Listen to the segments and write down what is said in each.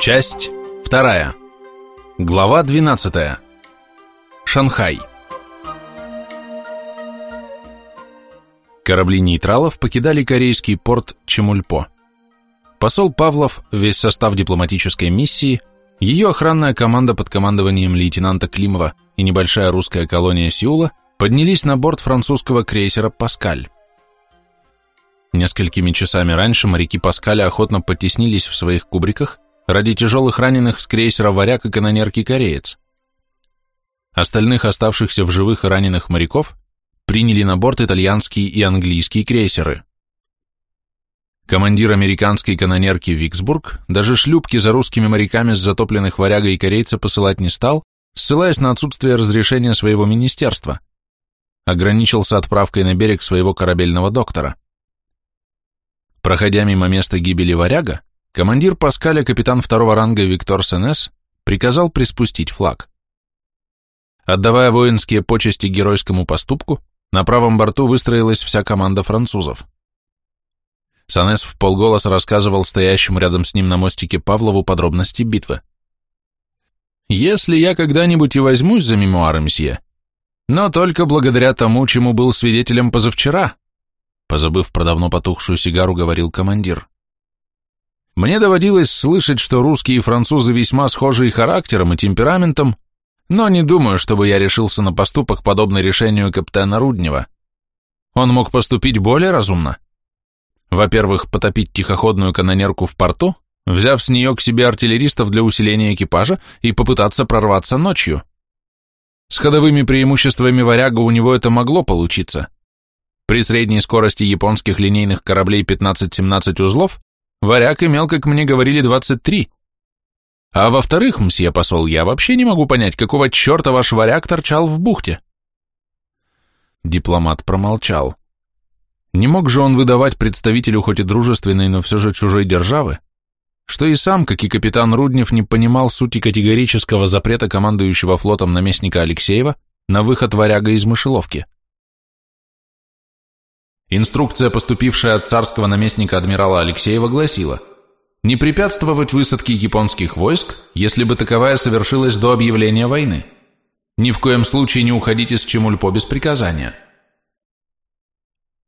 Часть вторая. Глава 12. Шанхай. Корабли нейтралов покидали корейский порт Чемульпо. Посол Павлов, весь состав дипломатической миссии, ее охранная команда под командованием лейтенанта Климова и небольшая русская колония Сеула поднялись на борт французского крейсера «Паскаль». Несколькими часами раньше моряки Паскаля охотно потеснились в своих кубриках ради тяжелых раненых с крейсера «Варяг» и канонерки «Кореец». Остальных оставшихся в живых и раненых моряков приняли на борт итальянские и английские крейсеры. Командир американской канонерки «Виксбург» даже шлюпки за русскими моряками с затопленных «Варяга» и «Корейца» посылать не стал, ссылаясь на отсутствие разрешения своего министерства. Ограничился отправкой на берег своего корабельного доктора. Проходя мимо места гибели «Варяга», Командир Паскаля, капитан второго ранга Виктор Сенес, приказал приспустить флаг. Отдавая воинские почести геройскому поступку, на правом борту выстроилась вся команда французов. Санес в полголоса рассказывал стоящему рядом с ним на мостике Павлову подробности битвы. «Если я когда-нибудь и возьмусь за мемуары, мсье, но только благодаря тому, чему был свидетелем позавчера», позабыв про давно потухшую сигару, говорил командир. Мне доводилось слышать, что русские и французы весьма схожи и характером, и темпераментом, но не думаю, чтобы я решился на поступок, подобный решению капитана Руднева. Он мог поступить более разумно. Во-первых, потопить тихоходную канонерку в порту, взяв с нее к себе артиллеристов для усиления экипажа и попытаться прорваться ночью. С ходовыми преимуществами варяга у него это могло получиться. При средней скорости японских линейных кораблей 15-17 узлов Варяг имел, как мне говорили, 23. А во-вторых, мсье посол, я вообще не могу понять, какого черта ваш варяг торчал в бухте. Дипломат промолчал. Не мог же он выдавать представителю хоть и дружественной, но все же чужой державы, что и сам, как и капитан Руднев, не понимал сути категорического запрета командующего флотом наместника Алексеева на выход варяга из мышеловки. Инструкция, поступившая от царского наместника адмирала Алексеева, гласила не препятствовать высадке японских войск, если бы таковая совершилась до объявления войны. Ни в коем случае не уходить из Чемульпо без приказания.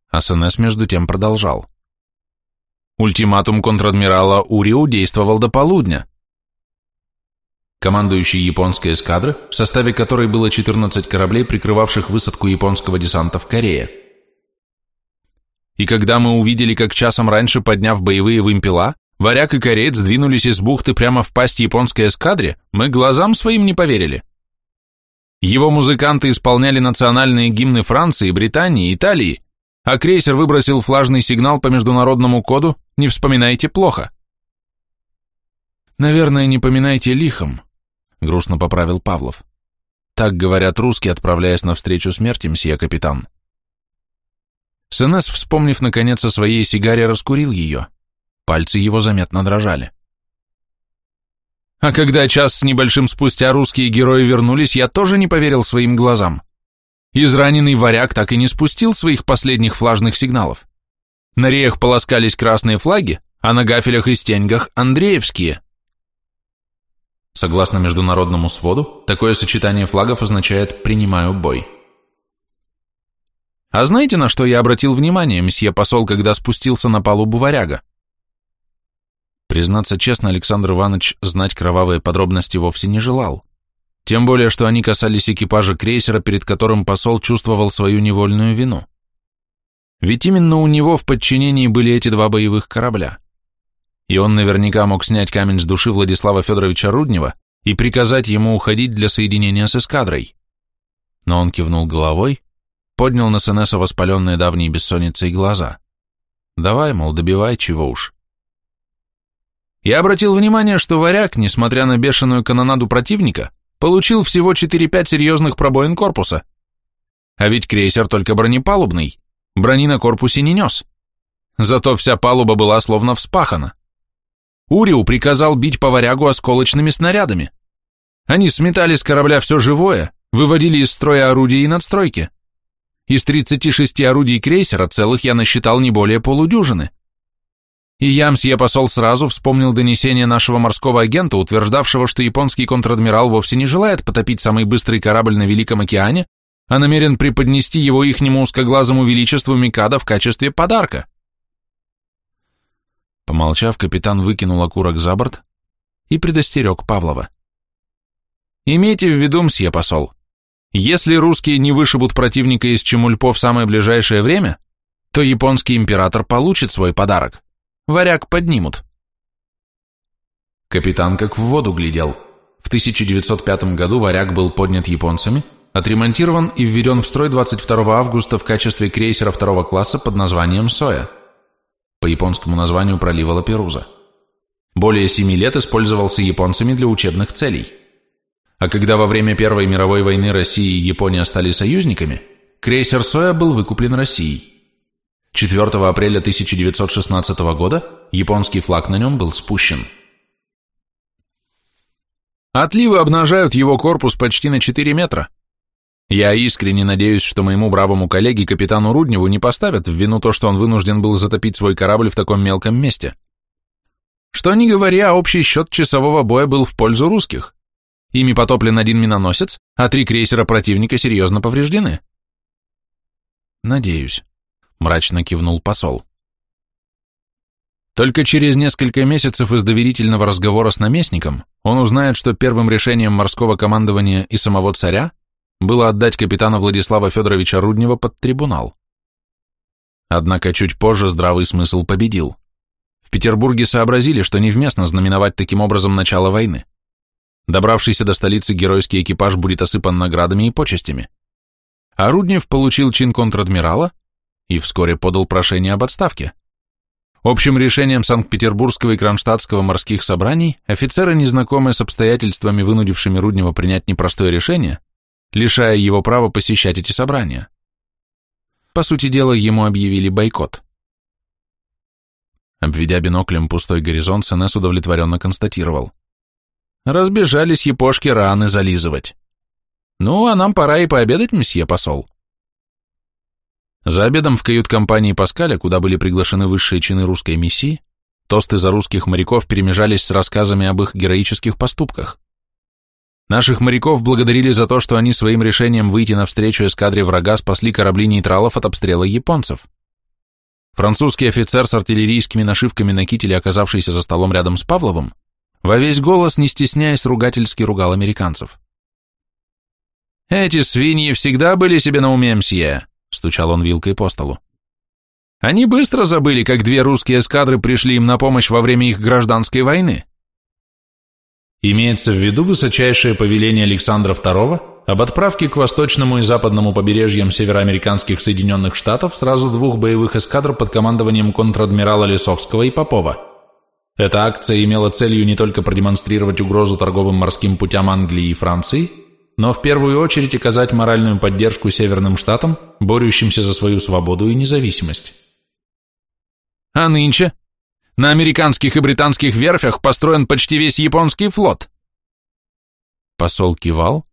АСНС между тем продолжал. Ультиматум контр-адмирала Уриу действовал до полудня. Командующий японской эскадры, в составе которой было 14 кораблей, прикрывавших высадку японского десанта в Корее, и когда мы увидели, как часом раньше, подняв боевые вымпела, варяг и кореец двинулись из бухты прямо в пасть японской эскадре, мы глазам своим не поверили. Его музыканты исполняли национальные гимны Франции, Британии, Италии, а крейсер выбросил флажный сигнал по международному коду «Не вспоминайте плохо». «Наверное, не поминайте лихом», — грустно поправил Павлов. «Так говорят русские, отправляясь навстречу смерти, мсье капитан». Сенес, вспомнив наконец о своей сигаре, раскурил ее. Пальцы его заметно дрожали. А когда час с небольшим спустя русские герои вернулись, я тоже не поверил своим глазам. Израненный варяг так и не спустил своих последних флажных сигналов. На реях полоскались красные флаги, а на гафелях и стеньгах – Андреевские. Согласно международному своду, такое сочетание флагов означает «принимаю бой». А знаете, на что я обратил внимание, месье посол, когда спустился на палубу варяга? Признаться честно, Александр Иванович знать кровавые подробности вовсе не желал. Тем более, что они касались экипажа крейсера, перед которым посол чувствовал свою невольную вину. Ведь именно у него в подчинении были эти два боевых корабля. И он наверняка мог снять камень с души Владислава Федоровича Руднева и приказать ему уходить для соединения с эскадрой. Но он кивнул головой, поднял на Сенеса воспаленные давней бессонницей глаза. Давай, мол, добивай, чего уж. Я обратил внимание, что варяг, несмотря на бешеную канонаду противника, получил всего 4-5 серьезных пробоин корпуса. А ведь крейсер только бронепалубный, брони на корпусе не нес. Зато вся палуба была словно вспахана. Уриу приказал бить по варягу осколочными снарядами. Они сметали с корабля все живое, выводили из строя орудия и надстройки. Из 36 орудий крейсера целых я насчитал не более полудюжины. И я, мсье посол, сразу вспомнил донесение нашего морского агента, утверждавшего, что японский контр-адмирал вовсе не желает потопить самый быстрый корабль на Великом океане, а намерен преподнести его ихнему узкоглазому величеству Микада в качестве подарка. Помолчав, капитан выкинул окурок за борт и предостерег Павлова. «Имейте в виду, мсье посол, если русские не вышибут противника из Чемульпо в самое ближайшее время, то японский император получит свой подарок. Варяг поднимут». Капитан как в воду глядел. В 1905 году варяг был поднят японцами, отремонтирован и введен в строй 22 августа в качестве крейсера второго класса под названием «Соя» по японскому названию пролива Лаперуза. Более семи лет использовался японцами для учебных целей. А когда во время Первой мировой войны Россия и Япония стали союзниками, крейсер «Соя» был выкуплен Россией. 4 апреля 1916 года японский флаг на нем был спущен. Отливы обнажают его корпус почти на 4 метра, я искренне надеюсь, что моему бравому коллеге, капитану Рудневу, не поставят в вину то, что он вынужден был затопить свой корабль в таком мелком месте. Что ни говоря, общий счет часового боя был в пользу русских. Ими потоплен один миноносец, а три крейсера противника серьезно повреждены. Надеюсь, мрачно кивнул посол. Только через несколько месяцев из доверительного разговора с наместником он узнает, что первым решением морского командования и самого царя было отдать капитана Владислава Федоровича Руднева под трибунал. Однако чуть позже здравый смысл победил. В Петербурге сообразили, что невместно знаменовать таким образом начало войны. Добравшийся до столицы геройский экипаж будет осыпан наградами и почестями. А Руднев получил чин контр-адмирала и вскоре подал прошение об отставке. Общим решением Санкт-Петербургского и Кронштадтского морских собраний офицеры, незнакомые с обстоятельствами, вынудившими Руднева принять непростое решение, лишая его права посещать эти собрания. По сути дела, ему объявили бойкот. Обведя биноклем пустой горизонт, Сенес удовлетворенно констатировал. Разбежались епошки раны зализывать. Ну, а нам пора и пообедать, месье посол. За обедом в кают-компании Паскаля, куда были приглашены высшие чины русской миссии, тосты за русских моряков перемежались с рассказами об их героических поступках. Наших моряков благодарили за то, что они своим решением выйти навстречу эскадре врага спасли корабли нейтралов от обстрела японцев. Французский офицер с артиллерийскими нашивками на кителе, оказавшийся за столом рядом с Павловым, во весь голос, не стесняясь, ругательски ругал американцев. «Эти свиньи всегда были себе на уме, мсье», — стучал он вилкой по столу. «Они быстро забыли, как две русские эскадры пришли им на помощь во время их гражданской войны. Имеется в виду высочайшее повеление Александра II об отправке к восточному и западному побережьям североамериканских Соединенных Штатов сразу двух боевых эскадр под командованием контр-адмирала Лесовского и Попова. Эта акция имела целью не только продемонстрировать угрозу торговым морским путям Англии и Франции, но в первую очередь оказать моральную поддержку Северным Штатам, борющимся за свою свободу и независимость. А нынче на американских и британских верфях построен почти весь японский флот. Посол кивал,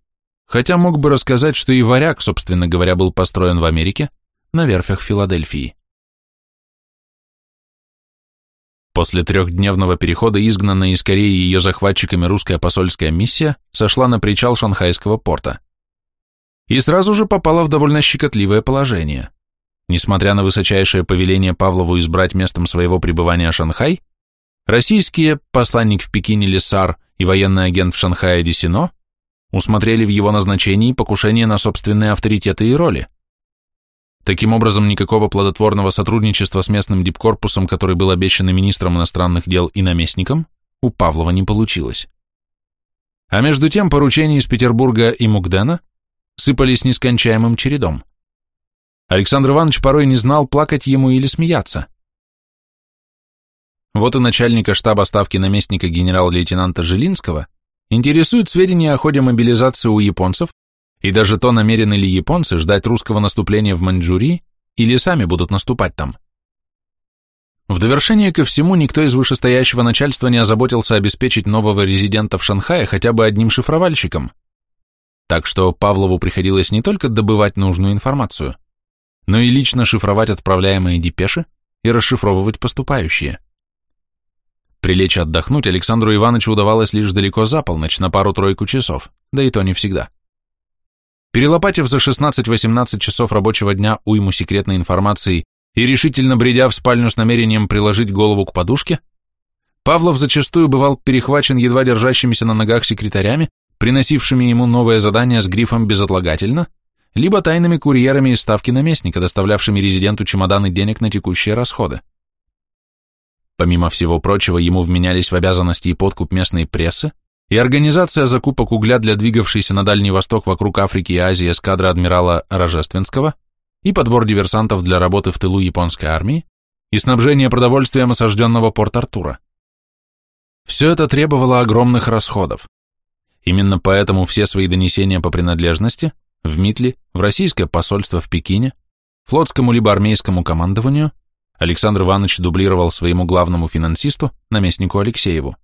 хотя мог бы рассказать, что и варяг, собственно говоря, был построен в Америке на верфях Филадельфии. После трехдневного перехода изгнанная из Кореи ее захватчиками русская посольская миссия сошла на причал шанхайского порта. И сразу же попала в довольно щекотливое положение. Несмотря на высочайшее повеление Павлову избрать местом своего пребывания Шанхай, российские, посланник в Пекине Лесар и военный агент в Шанхае Десино, усмотрели в его назначении покушение на собственные авторитеты и роли. Таким образом, никакого плодотворного сотрудничества с местным дипкорпусом, который был обещан министром иностранных дел и наместником, у Павлова не получилось. А между тем поручения из Петербурга и Мугдена сыпались нескончаемым чередом. Александр Иванович порой не знал, плакать ему или смеяться. Вот и начальника штаба ставки наместника генерал-лейтенанта Жилинского интересуют сведения о ходе мобилизации у японцев и даже то, намерены ли японцы ждать русского наступления в Маньчжурии или сами будут наступать там. В довершение ко всему, никто из вышестоящего начальства не озаботился обеспечить нового резидента в Шанхае хотя бы одним шифровальщиком. Так что Павлову приходилось не только добывать нужную информацию – но и лично шифровать отправляемые депеши и расшифровывать поступающие. Прилечь отдохнуть Александру Ивановичу удавалось лишь далеко за полночь, на пару-тройку часов, да и то не всегда. Перелопатив за 16-18 часов рабочего дня уйму секретной информации и решительно бредя в спальню с намерением приложить голову к подушке, Павлов зачастую бывал перехвачен едва держащимися на ногах секретарями, приносившими ему новое задание с грифом «безотлагательно», либо тайными курьерами из ставки наместника, доставлявшими резиденту чемоданы денег на текущие расходы. Помимо всего прочего, ему вменялись в обязанности и подкуп местной прессы, и организация закупок угля для двигавшейся на Дальний Восток вокруг Африки и Азии эскадры адмирала Рожественского, и подбор диверсантов для работы в тылу японской армии, и снабжение продовольствием осажденного Порт-Артура. Все это требовало огромных расходов. Именно поэтому все свои донесения по принадлежности в МИТЛе, в российское посольство в Пекине, флотскому либо армейскому командованию Александр Иванович дублировал своему главному финансисту, наместнику Алексееву.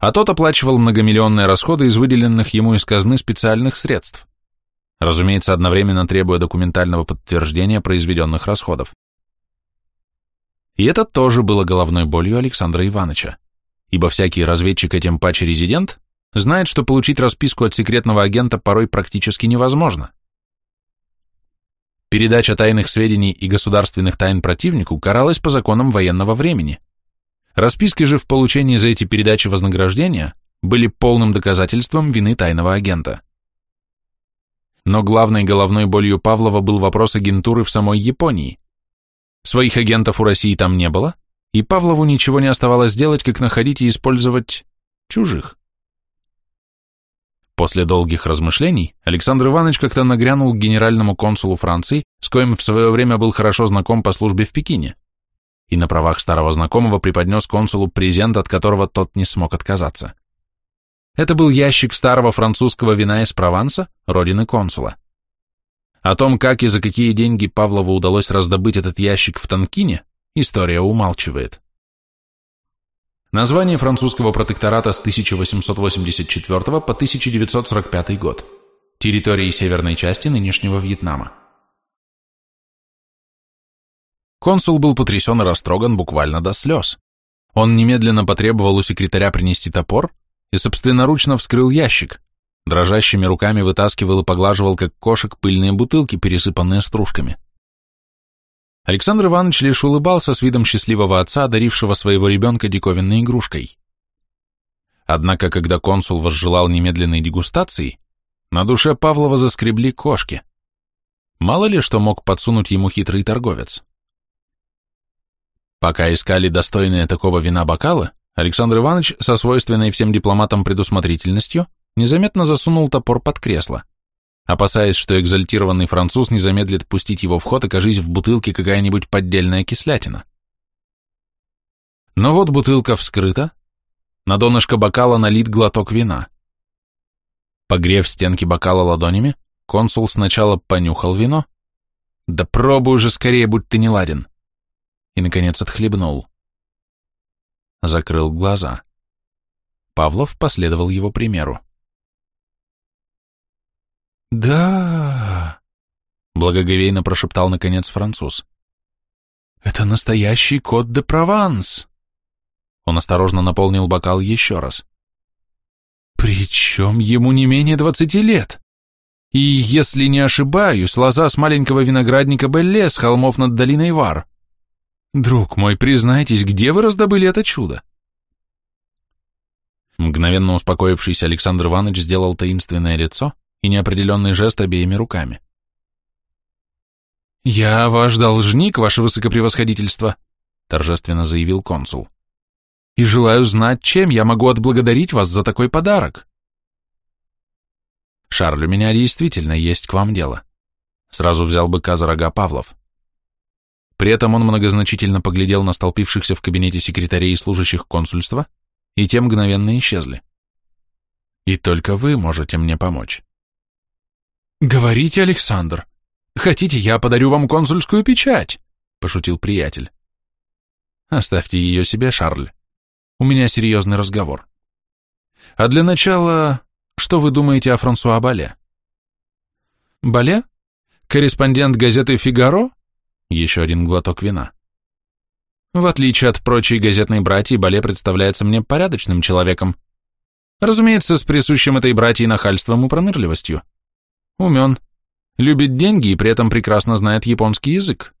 А тот оплачивал многомиллионные расходы из выделенных ему из казны специальных средств, разумеется, одновременно требуя документального подтверждения произведенных расходов. И это тоже было головной болью Александра Ивановича, ибо всякий разведчик, этим паче резидент, знает, что получить расписку от секретного агента порой практически невозможно. Передача тайных сведений и государственных тайн противнику каралась по законам военного времени. Расписки же в получении за эти передачи вознаграждения были полным доказательством вины тайного агента. Но главной головной болью Павлова был вопрос агентуры в самой Японии. Своих агентов у России там не было, и Павлову ничего не оставалось делать, как находить и использовать чужих. После долгих размышлений Александр Иванович как-то нагрянул к генеральному консулу Франции, с коим в свое время был хорошо знаком по службе в Пекине, и на правах старого знакомого преподнес консулу презент, от которого тот не смог отказаться. Это был ящик старого французского вина из Прованса, родины консула. О том, как и за какие деньги Павлову удалось раздобыть этот ящик в Танкине, история умалчивает. Название французского протектората с 1884 по 1945 год. Территории северной части нынешнего Вьетнама. Консул был потрясен и растроган буквально до слез. Он немедленно потребовал у секретаря принести топор и собственноручно вскрыл ящик, дрожащими руками вытаскивал и поглаживал, как кошек, пыльные бутылки, пересыпанные стружками. Александр Иванович лишь улыбался с видом счастливого отца, одарившего своего ребенка диковинной игрушкой. Однако, когда консул возжелал немедленной дегустации, на душе Павлова заскребли кошки. Мало ли что мог подсунуть ему хитрый торговец. Пока искали достойные такого вина бокалы, Александр Иванович со свойственной всем дипломатам предусмотрительностью незаметно засунул топор под кресло опасаясь, что экзальтированный француз не замедлит пустить его в ход, окажись в бутылке какая-нибудь поддельная кислятина. Но вот бутылка вскрыта, на донышко бокала налит глоток вина. Погрев стенки бокала ладонями, консул сначала понюхал вино, да пробуй уже скорее, будь ты не ладен, и, наконец, отхлебнул. Закрыл глаза. Павлов последовал его примеру. «Да!» — благоговейно прошептал наконец француз. «Это настоящий кот де Прованс!» Он осторожно наполнил бокал еще раз. «Причем ему не менее двадцати лет!» И, если не ошибаюсь, лоза с маленького виноградника Белле с холмов над долиной Вар. Друг мой, признайтесь, где вы раздобыли это чудо? Мгновенно успокоившийся Александр Иванович сделал таинственное лицо, и неопределенный жест обеими руками. «Я ваш должник, ваше высокопревосходительство», — торжественно заявил консул. «И желаю знать, чем я могу отблагодарить вас за такой подарок». «Шарль, у меня действительно есть к вам дело», — сразу взял быка за рога Павлов. При этом он многозначительно поглядел на столпившихся в кабинете секретарей и служащих консульства, и те мгновенно исчезли. «И только вы можете мне помочь». «Говорите, Александр. Хотите, я подарю вам консульскую печать?» — пошутил приятель. «Оставьте ее себе, Шарль. У меня серьезный разговор. А для начала, что вы думаете о Франсуа Бале?» «Бале? Корреспондент газеты «Фигаро»?» Еще один глоток вина. В отличие от прочей газетной братьи, Бале представляется мне порядочным человеком. Разумеется, с присущим этой братьей нахальством и пронырливостью. Умен, любит деньги и при этом прекрасно знает японский язык.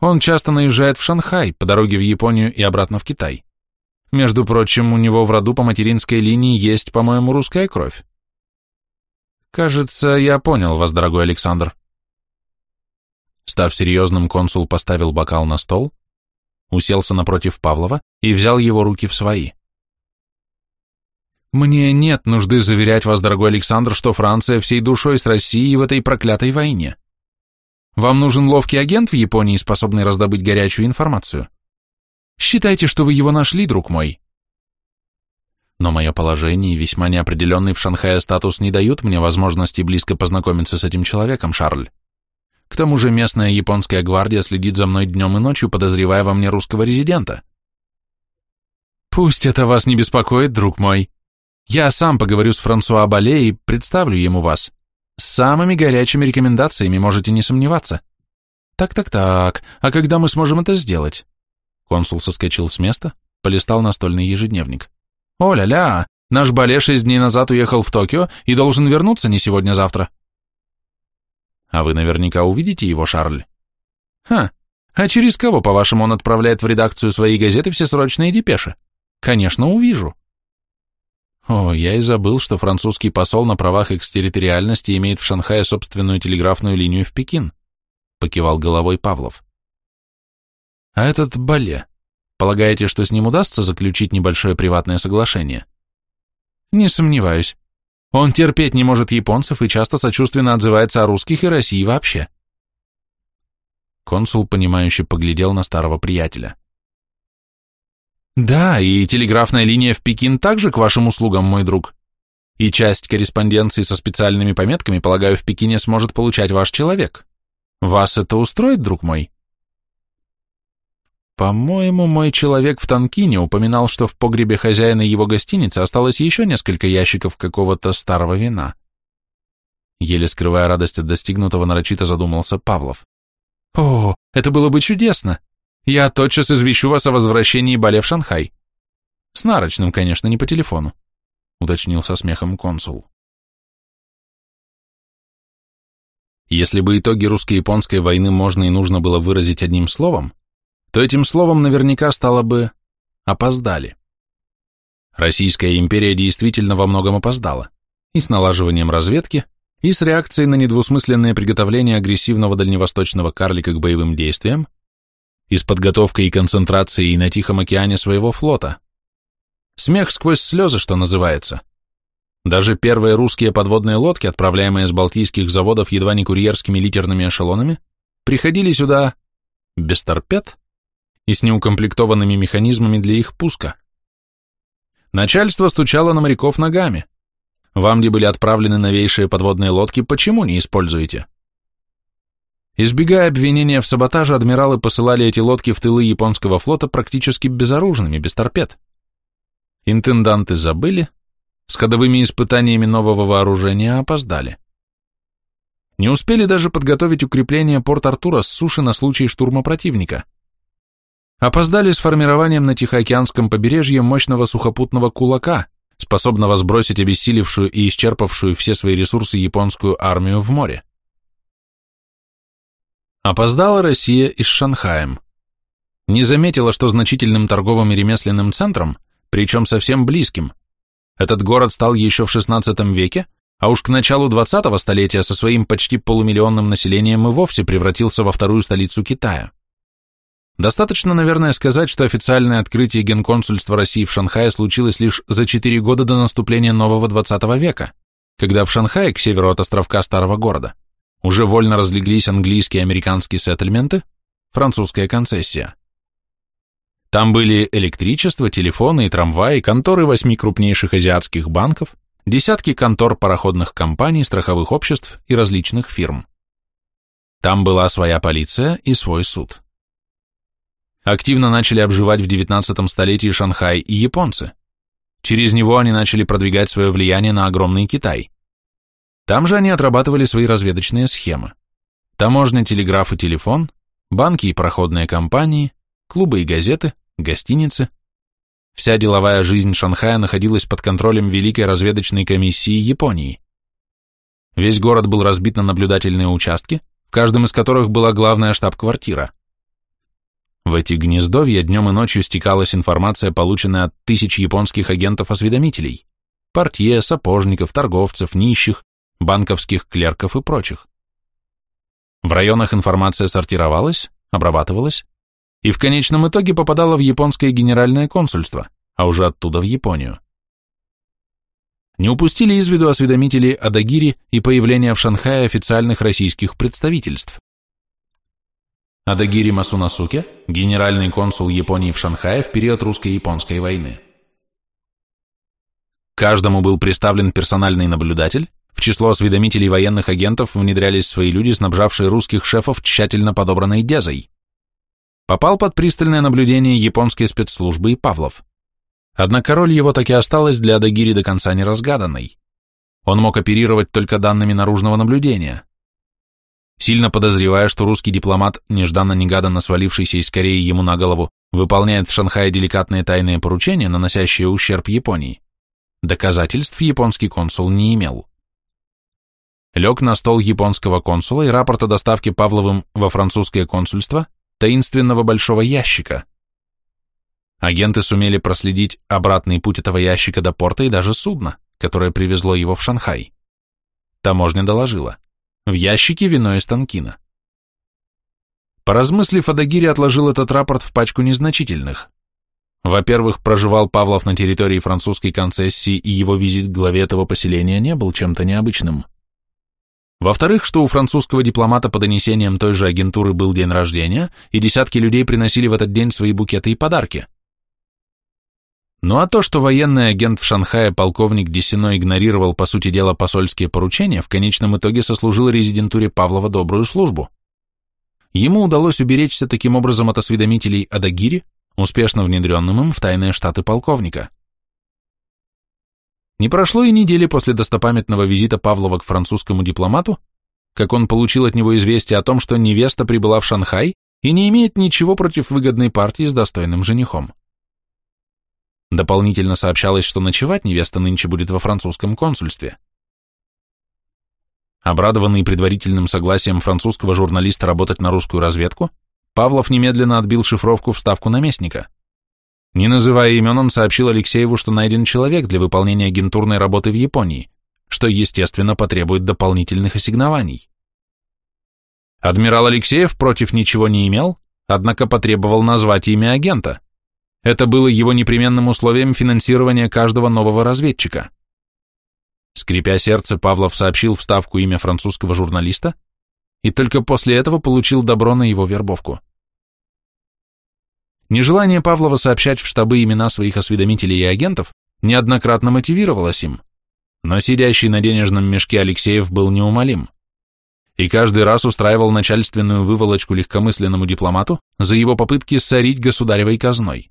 Он часто наезжает в Шанхай, по дороге в Японию и обратно в Китай. Между прочим, у него в роду по материнской линии есть, по-моему, русская кровь. Кажется, я понял вас, дорогой Александр. Став серьезным, консул поставил бокал на стол, уселся напротив Павлова и взял его руки в свои. «Мне нет нужды заверять вас, дорогой Александр, что Франция всей душой с Россией в этой проклятой войне. Вам нужен ловкий агент в Японии, способный раздобыть горячую информацию. Считайте, что вы его нашли, друг мой». Но мое положение и весьма неопределенный в Шанхае статус не дают мне возможности близко познакомиться с этим человеком, Шарль. К тому же местная японская гвардия следит за мной днем и ночью, подозревая во мне русского резидента. Пусть это вас не беспокоит, друг мой. Я сам поговорю с Франсуа Бале и представлю ему вас. С самыми горячими рекомендациями, можете не сомневаться. Так-так-так, а когда мы сможем это сделать? Консул соскочил с места, полистал настольный ежедневник. О-ля-ля, наш Бале шесть дней назад уехал в Токио и должен вернуться не сегодня-завтра. А вы наверняка увидите его, Шарль. Ха, а через кого, по-вашему, он отправляет в редакцию своей газеты все срочные депеши? Конечно, увижу. О, я и забыл, что французский посол на правах экстерриториальности имеет в Шанхае собственную телеграфную линию в Пекин, покивал головой Павлов. А этот Бале, полагаете, что с ним удастся заключить небольшое приватное соглашение? Не сомневаюсь. Он терпеть не может японцев и часто сочувственно отзывается о русских и России вообще. Консул, понимающе поглядел на старого приятеля. Да, и телеграфная линия в Пекин также к вашим услугам, мой друг. И часть корреспонденции со специальными пометками, полагаю, в Пекине сможет получать ваш человек. Вас это устроит, друг мой? По-моему, мой человек в Танкине упоминал, что в погребе хозяина его гостиницы осталось еще несколько ящиков какого-то старого вина. Еле скрывая радость от достигнутого, нарочито задумался Павлов. «О, это было бы чудесно! Я тотчас извещу вас о возвращении Бале в Шанхай. С нарочным, конечно, не по телефону», — уточнил со смехом консул. Если бы итоги русско-японской войны можно и нужно было выразить одним словом, то этим словом наверняка стало бы «опоздали». Российская империя действительно во многом опоздала, и с налаживанием разведки, и с реакцией на недвусмысленное приготовление агрессивного дальневосточного карлика к боевым действиям, и с подготовкой и концентрацией на Тихом океане своего флота. Смех сквозь слезы, что называется. Даже первые русские подводные лодки, отправляемые с балтийских заводов едва не курьерскими литерными эшелонами, приходили сюда без торпед, и с неукомплектованными механизмами для их пуска. Начальство стучало на моряков ногами. Вам, где были отправлены новейшие подводные лодки, почему не используете? Избегая обвинения в саботаже, адмиралы посылали эти лодки в тылы японского флота практически безоружными, без торпед. Интенданты забыли, с ходовыми испытаниями нового вооружения опоздали. Не успели даже подготовить укрепление Порт-Артура с суши на случай штурма противника – опоздали с формированием на Тихоокеанском побережье мощного сухопутного кулака, способного сбросить обессилевшую и исчерпавшую все свои ресурсы японскую армию в море. Опоздала Россия и с Шанхаем. Не заметила, что значительным торговым и ремесленным центром, причем совсем близким, этот город стал еще в XVI веке, а уж к началу 20-го столетия со своим почти полумиллионным населением и вовсе превратился во вторую столицу Китая. Достаточно, наверное, сказать, что официальное открытие генконсульства России в Шанхае случилось лишь за 4 года до наступления нового 20 века, когда в Шанхае, к северу от островка Старого города, уже вольно разлеглись английские и американские сеттельменты, французская концессия. Там были электричество, телефоны и трамваи, конторы восьми крупнейших азиатских банков, десятки контор пароходных компаний, страховых обществ и различных фирм. Там была своя полиция и свой суд активно начали обживать в 19 столетии Шанхай и японцы. Через него они начали продвигать свое влияние на огромный Китай. Там же они отрабатывали свои разведочные схемы. Таможня, телеграф и телефон, банки и проходные компании, клубы и газеты, гостиницы. Вся деловая жизнь Шанхая находилась под контролем Великой разведочной комиссии Японии. Весь город был разбит на наблюдательные участки, в каждом из которых была главная штаб-квартира. В эти гнездовья днем и ночью стекалась информация, полученная от тысяч японских агентов-осведомителей, портье, сапожников, торговцев, нищих, банковских клерков и прочих. В районах информация сортировалась, обрабатывалась и в конечном итоге попадала в японское генеральное консульство, а уже оттуда в Японию. Не упустили из виду осведомители о Дагире и появление в Шанхае официальных российских представительств. Адагири Масунасуке, генеральный консул Японии в Шанхае в период русско-японской войны. Каждому был представлен персональный наблюдатель, в число осведомителей военных агентов внедрялись свои люди, снабжавшие русских шефов тщательно подобранной дезой. Попал под пристальное наблюдение японские спецслужбы и Павлов. Однако роль его таки осталась для Адагири до конца неразгаданной. Он мог оперировать только данными наружного наблюдения. Сильно подозревая, что русский дипломат, нежданно-негаданно свалившийся из Кореи ему на голову, выполняет в Шанхае деликатные тайные поручения, наносящие ущерб Японии, доказательств японский консул не имел лег на стол японского консула и рапорт о доставке Павловым во французское консульство таинственного большого ящика. Агенты сумели проследить обратный путь этого ящика до порта и даже судна, которое привезло его в Шанхай. Таможня доложила. В ящике вино из Танкина. Поразмыслив, Адагири отложил этот рапорт в пачку незначительных. Во-первых, проживал Павлов на территории французской концессии, и его визит к главе этого поселения не был чем-то необычным. Во-вторых, что у французского дипломата по донесениям той же агентуры был день рождения, и десятки людей приносили в этот день свои букеты и подарки. Ну а то, что военный агент в Шанхае полковник Десино игнорировал, по сути дела, посольские поручения, в конечном итоге сослужило резидентуре Павлова добрую службу. Ему удалось уберечься таким образом от осведомителей о Дагире, успешно внедренным им в тайные штаты полковника. Не прошло и недели после достопамятного визита Павлова к французскому дипломату, как он получил от него известие о том, что невеста прибыла в Шанхай и не имеет ничего против выгодной партии с достойным женихом. Дополнительно сообщалось, что ночевать невеста нынче будет во французском консульстве. Обрадованный предварительным согласием французского журналиста работать на русскую разведку, Павлов немедленно отбил шифровку в ставку наместника – не называя имен, он сообщил Алексееву, что найден человек для выполнения агентурной работы в Японии, что, естественно, потребует дополнительных ассигнований. Адмирал Алексеев против ничего не имел, однако потребовал назвать имя агента. Это было его непременным условием финансирования каждого нового разведчика. Скрипя сердце, Павлов сообщил в ставку имя французского журналиста и только после этого получил добро на его вербовку. Нежелание Павлова сообщать в штабы имена своих осведомителей и агентов неоднократно мотивировалось им, но сидящий на денежном мешке Алексеев был неумолим и каждый раз устраивал начальственную выволочку легкомысленному дипломату за его попытки сорить государевой казной.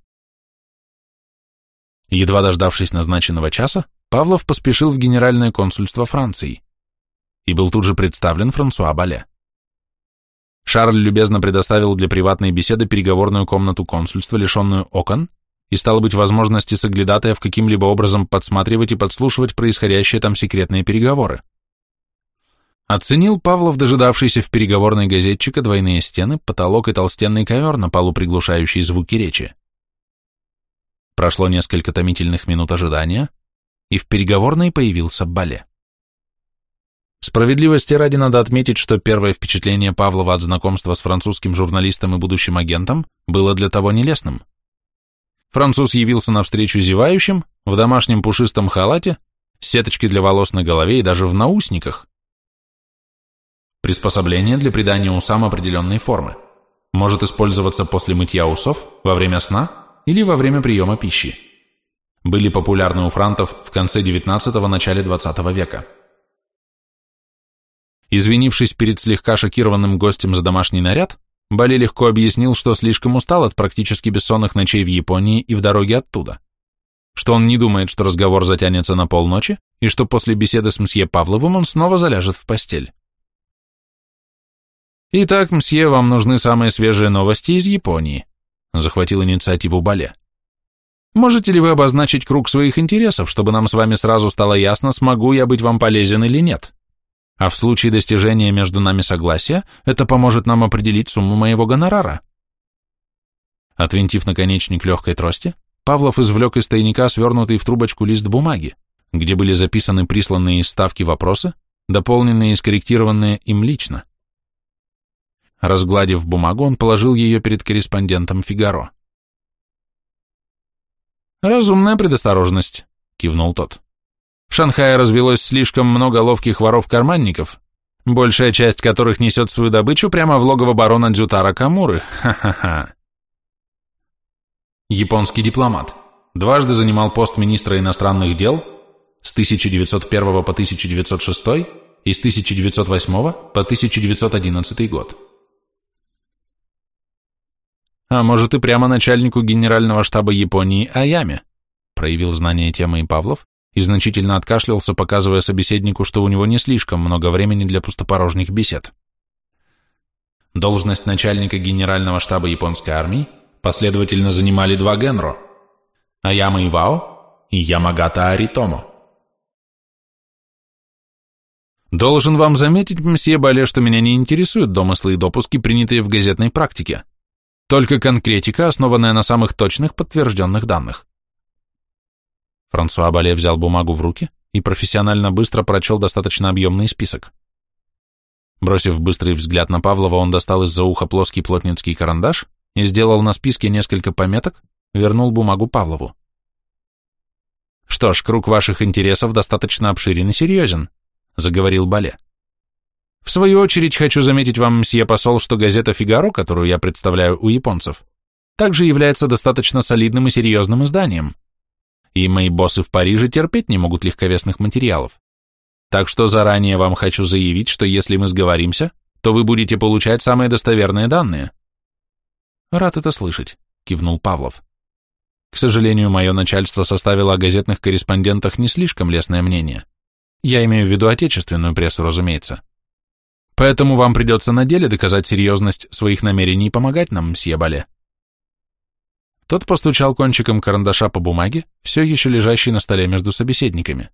Едва дождавшись назначенного часа, Павлов поспешил в Генеральное консульство Франции и был тут же представлен Франсуа Бале. Шарль любезно предоставил для приватной беседы переговорную комнату консульства, лишенную окон, и стало быть возможности соглядатая в каким-либо образом подсматривать и подслушивать происходящие там секретные переговоры. Оценил Павлов, дожидавшийся в переговорной газетчика, двойные стены, потолок и толстенный ковер на полу, приглушающий звуки речи. Прошло несколько томительных минут ожидания, и в переговорной появился Бале. Справедливости ради надо отметить, что первое впечатление Павлова от знакомства с французским журналистом и будущим агентом было для того нелестным. Француз явился навстречу зевающим, в домашнем пушистом халате, с сеточкой для волос на голове и даже в наушниках. Приспособление для придания усам определенной формы. Может использоваться после мытья усов, во время сна или во время приема пищи. Были популярны у франтов в конце XIX – начале XX века. Извинившись перед слегка шокированным гостем за домашний наряд, Бали легко объяснил, что слишком устал от практически бессонных ночей в Японии и в дороге оттуда, что он не думает, что разговор затянется на полночи, и что после беседы с мсье Павловым он снова заляжет в постель. «Итак, мсье, вам нужны самые свежие новости из Японии», — захватил инициативу Бале. «Можете ли вы обозначить круг своих интересов, чтобы нам с вами сразу стало ясно, смогу я быть вам полезен или нет? А в случае достижения между нами согласия, это поможет нам определить сумму моего гонорара». Отвинтив наконечник легкой трости, Павлов извлек из тайника свернутый в трубочку лист бумаги, где были записаны присланные из ставки вопросы, дополненные и скорректированные им лично. Разгладив бумагу, он положил ее перед корреспондентом «Фигаро». «Разумная предосторожность», — кивнул тот. «В Шанхае развелось слишком много ловких воров-карманников, большая часть которых несет свою добычу прямо в логово барона Дзютара Камуры. Ха-ха-ха». Японский дипломат. Дважды занимал пост министра иностранных дел с 1901 по 1906 и с 1908 по 1911 год. А может и прямо начальнику генерального штаба Японии Аяме, проявил знание темы и Павлов и значительно откашлялся, показывая собеседнику, что у него не слишком много времени для пустопорожних бесед. Должность начальника генерального штаба японской армии последовательно занимали два генро – Аяма Ивао и Ямагата Аритомо. Должен вам заметить, мсье Бале, что меня не интересуют домыслы и допуски, принятые в газетной практике. Только конкретика, основанная на самых точных подтвержденных данных. Франсуа Бале взял бумагу в руки и профессионально быстро прочел достаточно объемный список. Бросив быстрый взгляд на Павлова, он достал из-за уха плоский плотницкий карандаш и сделал на списке несколько пометок, вернул бумагу Павлову. «Что ж, круг ваших интересов достаточно обширен и серьезен», — заговорил Бале. В свою очередь хочу заметить вам, мсье посол, что газета «Фигаро», которую я представляю у японцев, также является достаточно солидным и серьезным изданием. И мои боссы в Париже терпеть не могут легковесных материалов. Так что заранее вам хочу заявить, что если мы сговоримся, то вы будете получать самые достоверные данные. Рад это слышать, кивнул Павлов. К сожалению, мое начальство составило о газетных корреспондентах не слишком лестное мнение. Я имею в виду отечественную прессу, разумеется. Поэтому вам придется на деле доказать серьезность своих намерений и помогать нам, мсье Бале. Тот постучал кончиком карандаша по бумаге, все еще лежащей на столе между собеседниками.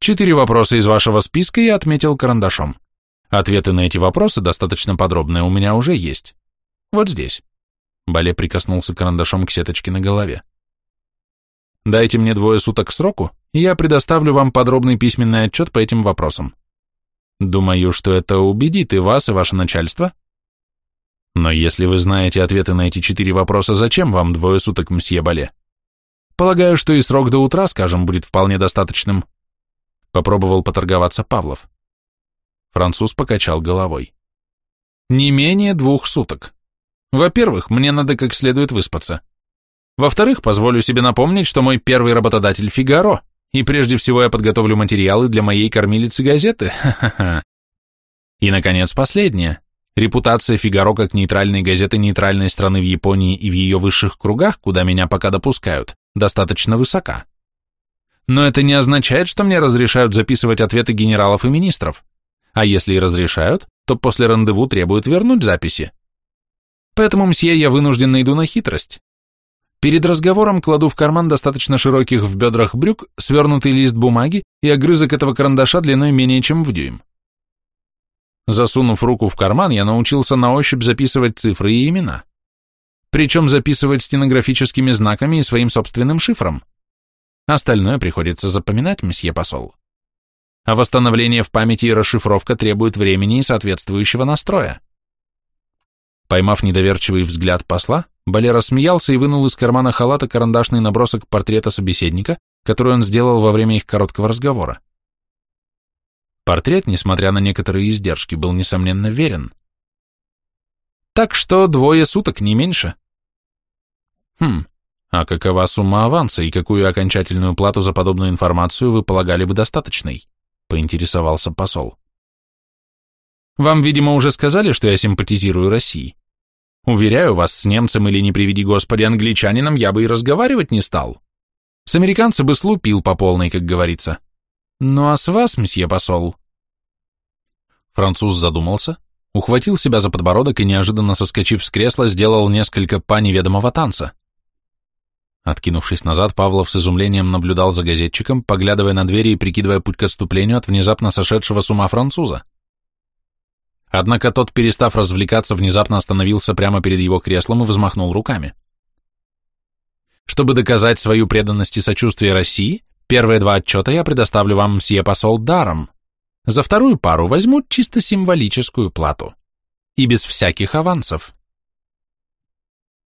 Четыре вопроса из вашего списка я отметил карандашом. Ответы на эти вопросы, достаточно подробные, у меня уже есть. Вот здесь. Бале прикоснулся карандашом к сеточке на голове. Дайте мне двое суток сроку, и я предоставлю вам подробный письменный отчет по этим вопросам. Думаю, что это убедит и вас, и ваше начальство. Но если вы знаете ответы на эти четыре вопроса, зачем вам двое суток, мсье Бале? Полагаю, что и срок до утра, скажем, будет вполне достаточным. Попробовал поторговаться Павлов. Француз покачал головой. Не менее двух суток. Во-первых, мне надо как следует выспаться. Во-вторых, позволю себе напомнить, что мой первый работодатель Фигаро, и прежде всего я подготовлю материалы для моей кормилицы газеты. Ха-ха-ха. И, наконец, последнее. Репутация Фигаро как нейтральной газеты нейтральной страны в Японии и в ее высших кругах, куда меня пока допускают, достаточно высока. Но это не означает, что мне разрешают записывать ответы генералов и министров. А если и разрешают, то после рандеву требуют вернуть записи. Поэтому, мсье, я вынужден иду на хитрость. Перед разговором кладу в карман достаточно широких в бедрах брюк свернутый лист бумаги и огрызок этого карандаша длиной менее чем в дюйм. Засунув руку в карман, я научился на ощупь записывать цифры и имена. Причем записывать стенографическими знаками и своим собственным шифром. Остальное приходится запоминать, месье посол. А восстановление в памяти и расшифровка требует времени и соответствующего настроя. Поймав недоверчивый взгляд посла, Балера смеялся и вынул из кармана халата карандашный набросок портрета собеседника, который он сделал во время их короткого разговора. Портрет, несмотря на некоторые издержки, был, несомненно, верен. Так что двое суток, не меньше. Хм, а какова сумма аванса и какую окончательную плату за подобную информацию вы полагали бы достаточной? Поинтересовался посол. Вам, видимо, уже сказали, что я симпатизирую России. Уверяю вас, с немцем или, не приведи господи, англичанином я бы и разговаривать не стал. С американца бы слупил по полной, как говорится. Ну а с вас, месье посол?» Француз задумался, ухватил себя за подбородок и, неожиданно соскочив с кресла, сделал несколько па неведомого танца. Откинувшись назад, Павлов с изумлением наблюдал за газетчиком, поглядывая на двери и прикидывая путь к отступлению от внезапно сошедшего с ума француза. Однако тот, перестав развлекаться, внезапно остановился прямо перед его креслом и взмахнул руками. Чтобы доказать свою преданность и сочувствие России, первые два отчета я предоставлю вам, мсье посол, даром. За вторую пару возьму чисто символическую плату. И без всяких авансов.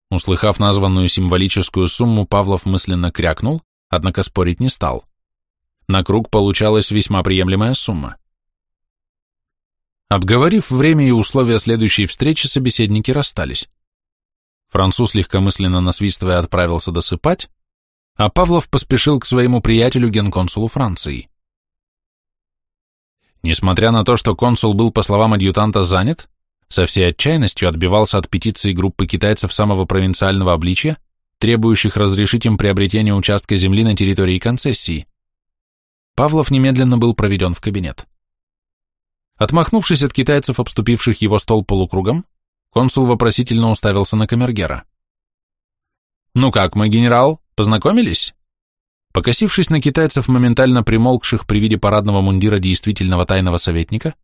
Услыхав названную символическую сумму, Павлов мысленно крякнул, однако спорить не стал. На круг получалась весьма приемлемая сумма. Обговорив время и условия следующей встречи, собеседники расстались. Француз легкомысленно насвистывая отправился досыпать, а Павлов поспешил к своему приятелю генконсулу Франции. Несмотря на то, что консул был, по словам адъютанта, занят, со всей отчаянностью отбивался от петиции группы китайцев самого провинциального обличия, требующих разрешить им приобретение участка земли на территории концессии. Павлов немедленно был проведен в кабинет. Отмахнувшись от китайцев, обступивших его стол полукругом, консул вопросительно уставился на камергера. «Ну как мы, генерал, познакомились?» Покосившись на китайцев, моментально примолкших при виде парадного мундира действительного тайного советника,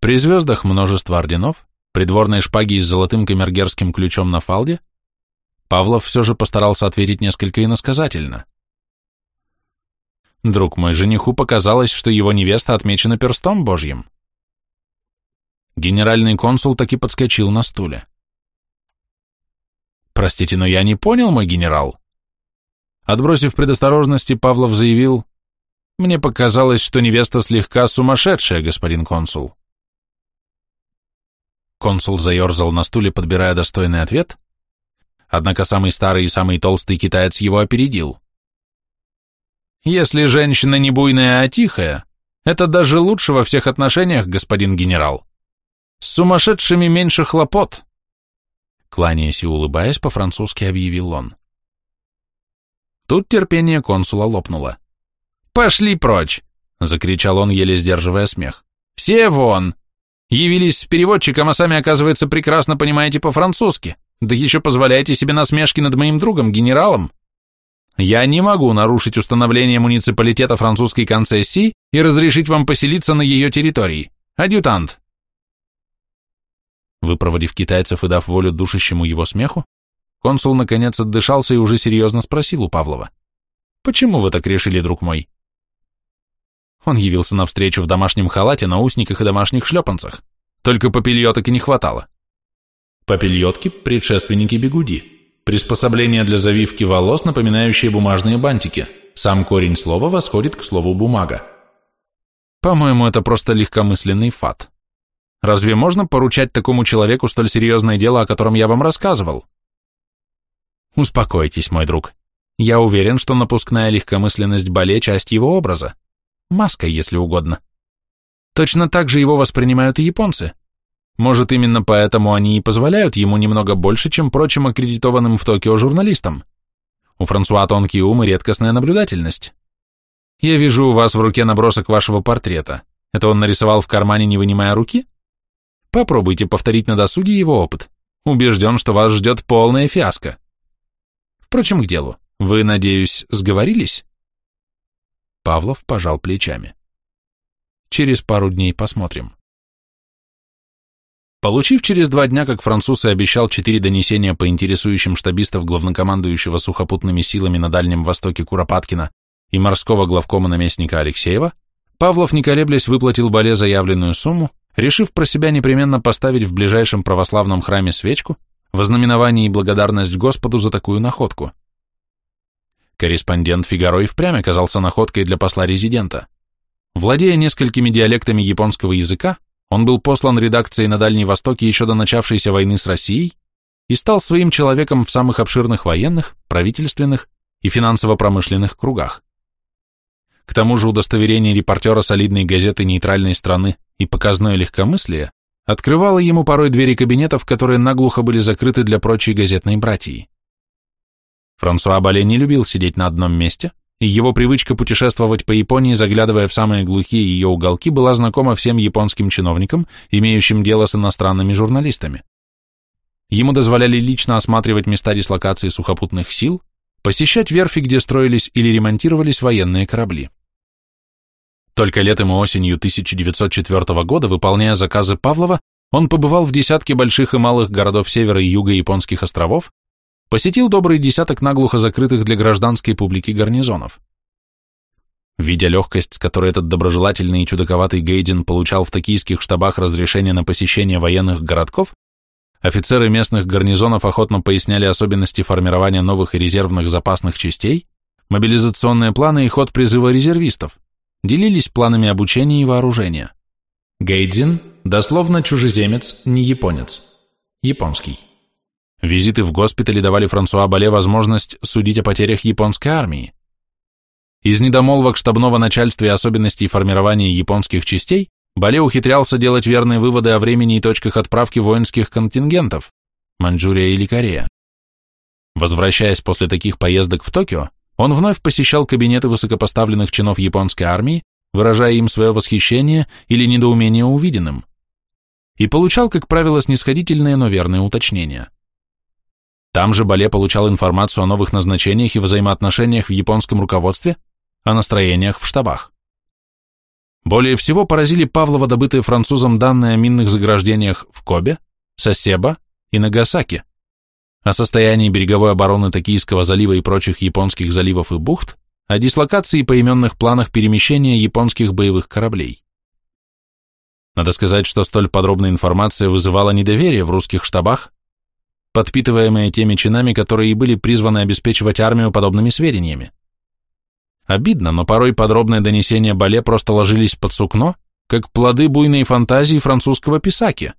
при звездах множество орденов, придворной шпаги с золотым камергерским ключом на фалде, Павлов все же постарался ответить несколько иносказательно. «Друг мой, жениху показалось, что его невеста отмечена перстом божьим». Генеральный консул таки подскочил на стуле. «Простите, но я не понял, мой генерал». Отбросив предосторожности, Павлов заявил, «Мне показалось, что невеста слегка сумасшедшая, господин консул». Консул заерзал на стуле, подбирая достойный ответ, однако самый старый и самый толстый китаец его опередил. «Если женщина не буйная, а тихая, это даже лучше во всех отношениях, господин генерал. С сумасшедшими меньше хлопот. Кланяясь и улыбаясь, по-французски объявил он. Тут терпение консула лопнуло. «Пошли прочь!» — закричал он, еле сдерживая смех. «Все вон! Явились с переводчиком, а сами, оказывается, прекрасно понимаете по-французски, да еще позволяете себе насмешки над моим другом, генералом. Я не могу нарушить установление муниципалитета французской концессии и разрешить вам поселиться на ее территории. Адъютант, Выпроводив китайцев и дав волю душащему его смеху, консул наконец отдышался и уже серьезно спросил у Павлова. «Почему вы так решили, друг мой?» Он явился навстречу в домашнем халате, наушниках и домашних шлепанцах. Только попельоток и не хватало. Попельотки – предшественники бегуди. Приспособление для завивки волос, напоминающие бумажные бантики. Сам корень слова восходит к слову «бумага». По-моему, это просто легкомысленный фат. Разве можно поручать такому человеку столь серьезное дело, о котором я вам рассказывал? Успокойтесь, мой друг. Я уверен, что напускная легкомысленность Бале – часть его образа. Маска, если угодно. Точно так же его воспринимают и японцы. Может, именно поэтому они и позволяют ему немного больше, чем прочим аккредитованным в Токио журналистам. У Франсуа тонкий ум и редкостная наблюдательность. Я вижу у вас в руке набросок вашего портрета. Это он нарисовал в кармане, не вынимая руки? Попробуйте повторить на досуге его опыт. Убежден, что вас ждет полная фиаско. Впрочем, к делу. Вы, надеюсь, сговорились? Павлов пожал плечами. Через пару дней посмотрим. Получив через два дня, как француз и обещал, четыре донесения по интересующим штабистов главнокомандующего сухопутными силами на Дальнем Востоке Куропаткина и морского главкома наместника Алексеева, Павлов, не колеблясь, выплатил Бале заявленную сумму, решив про себя непременно поставить в ближайшем православном храме свечку во знаменование и благодарность Господу за такую находку. Корреспондент Фигаро и впрямь оказался находкой для посла-резидента. Владея несколькими диалектами японского языка, он был послан редакцией на Дальний Восток еще до начавшейся войны с Россией и стал своим человеком в самых обширных военных, правительственных и финансово-промышленных кругах. К тому же удостоверение репортера солидной газеты нейтральной страны и показное легкомыслие открывало ему порой двери кабинетов, которые наглухо были закрыты для прочей газетной братьи. Франсуа Бале не любил сидеть на одном месте и его привычка путешествовать по Японии, заглядывая в самые глухие ее уголки, была знакома всем японским чиновникам, имеющим дело с иностранными журналистами. Ему дозволяли лично осматривать места дислокации сухопутных сил, посещать верфи, где строились или ремонтировались военные корабли. Только летом и осенью 1904 года, выполняя заказы Павлова, он побывал в десятке больших и малых городов севера и юга японских островов, посетил добрый десяток наглухо закрытых для гражданской публики гарнизонов. Видя легкость, с которой этот доброжелательный и чудаковатый Гейдин получал в токийских штабах разрешение на посещение военных городков, офицеры местных гарнизонов охотно поясняли особенности формирования новых и резервных запасных частей, мобилизационные планы и ход призыва резервистов, делились планами обучения и вооружения. Гейдзин, дословно чужеземец, не японец, японский. Визиты в госпитали давали Франсуа Бале возможность судить о потерях японской армии. Из недомолвок штабного начальства и особенностей формирования японских частей Бале ухитрялся делать верные выводы о времени и точках отправки воинских контингентов – Маньчжурия или Корея. Возвращаясь после таких поездок в Токио, он вновь посещал кабинеты высокопоставленных чинов японской армии, выражая им свое восхищение или недоумение увиденным, и получал, как правило, снисходительные, но верные уточнения. Там же Бале получал информацию о новых назначениях и взаимоотношениях в японском руководстве, о настроениях в штабах. Более всего поразили Павлова добытые французом данные о минных заграждениях в Кобе, Сосебо и Нагасаки, о состоянии береговой обороны Токийского залива и прочих японских заливов и бухт, о дислокации и поименных планах перемещения японских боевых кораблей. Надо сказать, что столь подробная информация вызывала недоверие в русских штабах, подпитываемые теми чинами, которые и были призваны обеспечивать армию подобными сведениями. Обидно, но порой подробные донесения Бале просто ложились под сукно, как плоды буйной фантазии французского писаки,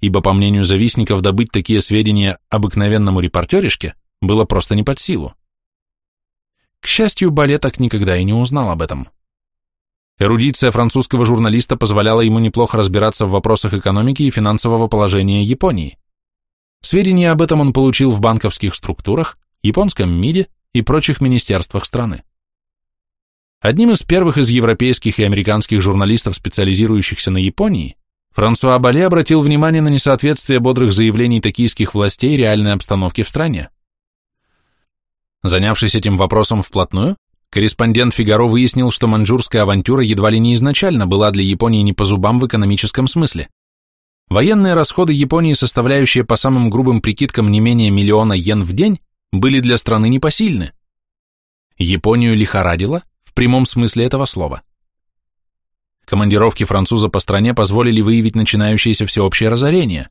ибо, по мнению завистников, добыть такие сведения обыкновенному репортеришке было просто не под силу. К счастью, Бале так никогда и не узнал об этом. Эрудиция французского журналиста позволяла ему неплохо разбираться в вопросах экономики и финансового положения Японии. Сведения об этом он получил в банковских структурах, японском МИДе и прочих министерствах страны. Одним из первых из европейских и американских журналистов, специализирующихся на Японии, Франсуа Бале обратил внимание на несоответствие бодрых заявлений токийских властей реальной обстановке в стране. Занявшись этим вопросом вплотную, корреспондент Фигаро выяснил, что маньчжурская авантюра едва ли не изначально была для Японии не по зубам в экономическом смысле. Военные расходы Японии, составляющие по самым грубым прикидкам не менее миллиона йен в день, были для страны непосильны. Японию лихорадило прямом смысле этого слова. Командировки француза по стране позволили выявить начинающееся всеобщее разорение.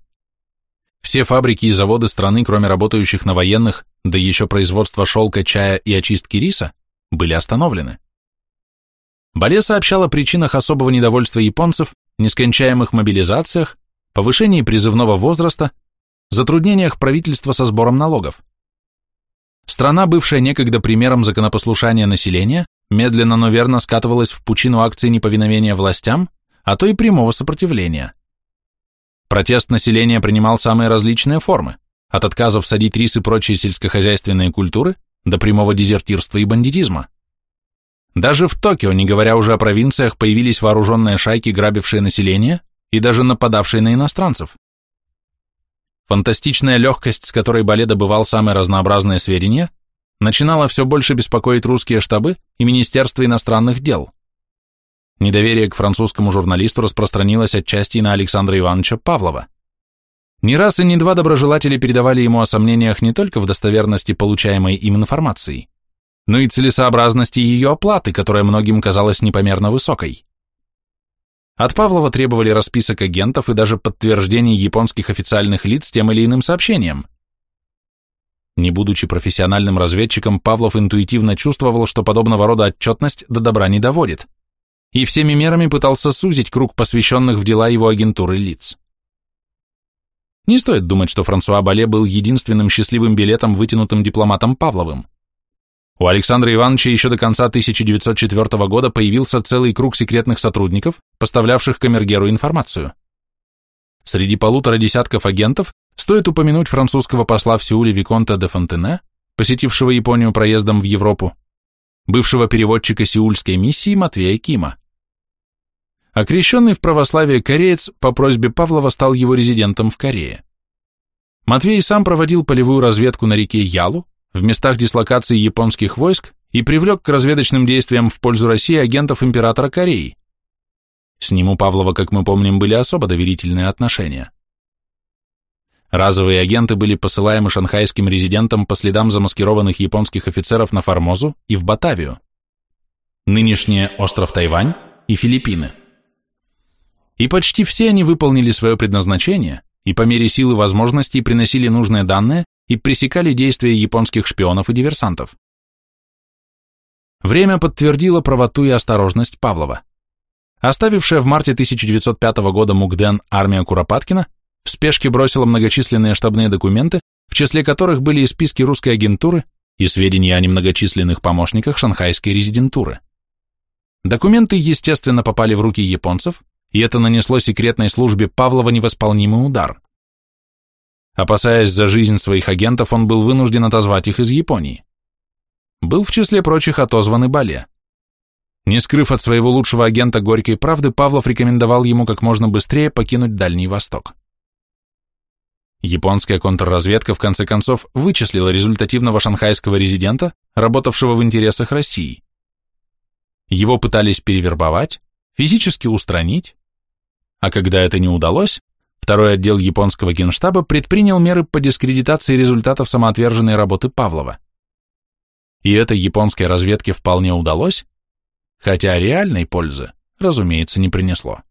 Все фабрики и заводы страны, кроме работающих на военных, да еще производства шелка, чая и очистки риса, были остановлены. Бале сообщал о причинах особого недовольства японцев, нескончаемых мобилизациях, повышении призывного возраста, затруднениях правительства со сбором налогов. Страна, бывшая некогда примером законопослушания населения, медленно, но верно скатывалась в пучину акций неповиновения властям, а то и прямого сопротивления. Протест населения принимал самые различные формы, от отказов садить рис и прочие сельскохозяйственные культуры до прямого дезертирства и бандитизма. Даже в Токио, не говоря уже о провинциях, появились вооруженные шайки, грабившие население, и даже нападавшие на иностранцев. Фантастичная легкость, с которой Бале добывал самые разнообразные сведения, начинала все больше беспокоить русские штабы и Министерство иностранных дел. Недоверие к французскому журналисту распространилось отчасти и на Александра Ивановича Павлова. Не раз и не два доброжелатели передавали ему о сомнениях не только в достоверности получаемой им информации, но и целесообразности ее оплаты, которая многим казалась непомерно высокой. От Павлова требовали расписок агентов и даже подтверждений японских официальных лиц тем или иным сообщением. Не будучи профессиональным разведчиком, Павлов интуитивно чувствовал, что подобного рода отчетность до добра не доводит, и всеми мерами пытался сузить круг посвященных в дела его агентуры лиц. Не стоит думать, что Франсуа Бале был единственным счастливым билетом, вытянутым дипломатом Павловым. У Александра Ивановича еще до конца 1904 года появился целый круг секретных сотрудников, поставлявших Камергеру информацию. Среди полутора десятков агентов стоит упомянуть французского посла в Сеуле Виконта де Фонтене, посетившего Японию проездом в Европу, бывшего переводчика сеульской миссии Матвея Кима. Окрещенный в православие кореец по просьбе Павлова стал его резидентом в Корее. Матвей сам проводил полевую разведку на реке Ялу, в местах дислокации японских войск и привлек к разведочным действиям в пользу России агентов императора Кореи. С ним у Павлова, как мы помним, были особо доверительные отношения. Разовые агенты были посылаемы шанхайским резидентам по следам замаскированных японских офицеров на Формозу и в Батавию. Нынешнее остров Тайвань и Филиппины. И почти все они выполнили свое предназначение и по мере силы возможностей приносили нужные данные и пресекали действия японских шпионов и диверсантов. Время подтвердило правоту и осторожность Павлова. Оставившая в марте 1905 года Мугден армия Куропаткина в спешке бросила многочисленные штабные документы, в числе которых были и списки русской агентуры и сведения о немногочисленных помощниках шанхайской резидентуры. Документы, естественно, попали в руки японцев, и это нанесло секретной службе Павлова невосполнимый удар. Опасаясь за жизнь своих агентов, он был вынужден отозвать их из Японии. Был в числе прочих отозван и Бале. Не скрыв от своего лучшего агента горькой правды, Павлов рекомендовал ему как можно быстрее покинуть Дальний Восток. Японская контрразведка в конце концов вычислила результативного шанхайского резидента, работавшего в интересах России. Его пытались перевербовать, физически устранить, а когда это не удалось, второй отдел японского генштаба предпринял меры по дискредитации результатов самоотверженной работы Павлова. И это японской разведке вполне удалось, хотя реальной пользы, разумеется, не принесло.